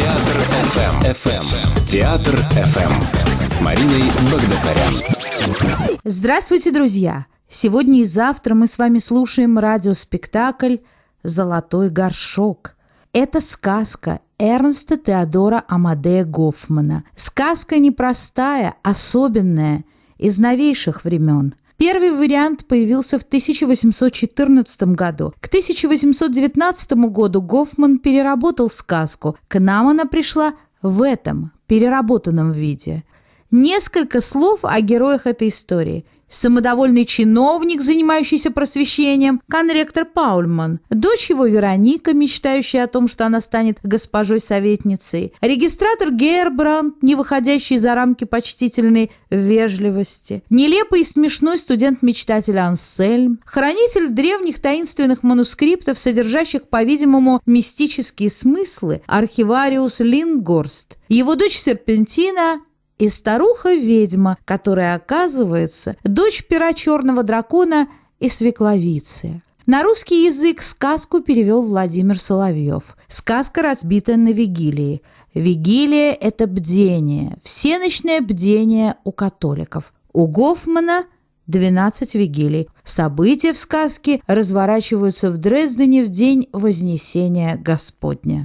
Театр ФМ. ФМ. Театр ФМ. С Мариной Багдасарян. Здравствуйте, друзья! Сегодня и завтра мы с вами слушаем радиоспектакль «Золотой горшок». Это сказка Эрнста Теодора Амадея Гофмана. Сказка непростая, особенная, из новейших времен. Первый вариант появился в 1814 году. К 1819 году Гофман переработал сказку. К нам она пришла в этом переработанном виде. Несколько слов о героях этой истории – самодовольный чиновник, занимающийся просвещением, конректор Паульман, дочь его Вероника, мечтающая о том, что она станет госпожой-советницей, регистратор Гербранд, не выходящий за рамки почтительной вежливости, нелепый и смешной студент-мечтатель Ансельм, хранитель древних таинственных манускриптов, содержащих, по-видимому, мистические смыслы, архивариус Лингорст, его дочь Серпентина и старуха-ведьма, которая, оказывается, дочь пера черного дракона и свекловицы. На русский язык сказку перевел Владимир Соловьев. Сказка разбита на вигилии. Вигилия – это бдение, всеночное бдение у католиков. У Гофмана – 12 вигилий. События в сказке разворачиваются в Дрездене в день Вознесения Господня.